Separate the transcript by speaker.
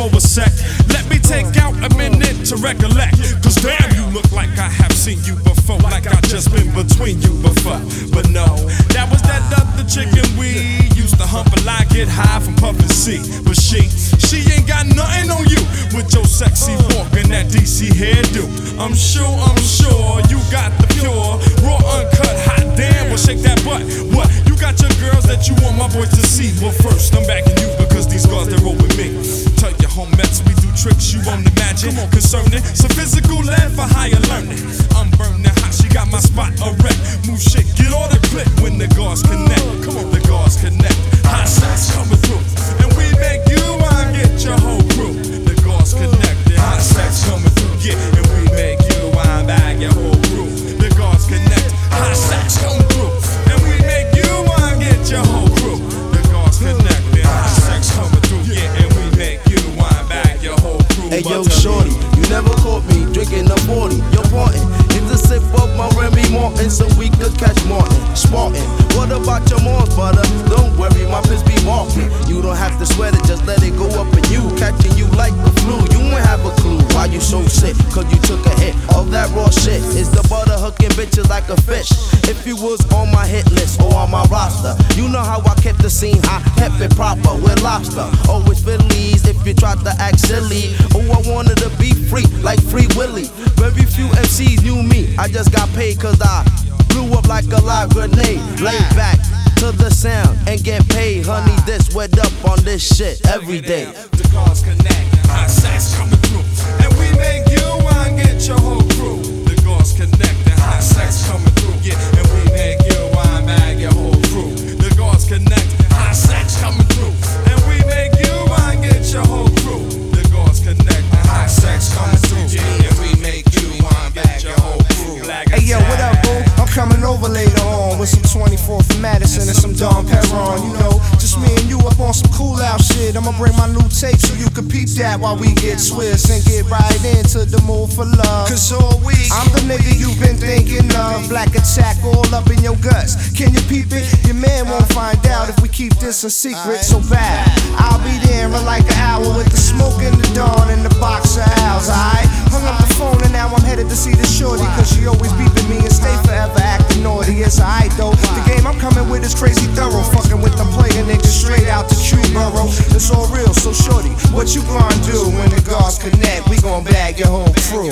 Speaker 1: for a sec. Let me take out a minute to recollect. Cause damn, you look like I have seen you before. Like I just been between you before. But no, that was that other chicken we used to hump a lie, get high from puffin' C. But she, she ain't got nothing on you with your sexy walk and that DC hairdo. I'm sure, I'm sure you got the pure, raw, uncut, hot you won't imagine. Concerning some physical land for higher learning. I'm burning hot, she got my spot erect. Move shit, get all the clip when the guards connect.
Speaker 2: Just let it go up in you. Catching you like the flu. You won't have a clue why you so sick. Cause you took a hit of that raw shit. It's the butter hooking bitches like a fish. If you was on my hit list or on my roster, you know how I kept the scene hot, kept it proper with lobster. Always Phillies if you tried to act silly. Oh, I wanted to be free like Free Willy. Very few MCs knew me. I just got paid cause I blew up like a live grenade. Lay back the sound and get paid. Honey, this wet up on this shit every day.
Speaker 1: The guards connect. Sex coming through.
Speaker 3: 24 from Madison and some Dom Perron. You know, just me and you up on some cool out shit. I'ma bring my new tape so you can peep that while we get Swiss and get right into the mood for love. Cause all week, I'm the nigga you've been thinking of. Black attack all up in your guts. Can you peep it? Your man won't find out if we keep this a secret so bad. I'll be there in like an hour with the smoke the game I'm coming with is crazy thorough Fucking with the player niggas straight out the tree burrow It's all real, so shorty, what you gonna do when the guards connect? We gon' bag your whole crew?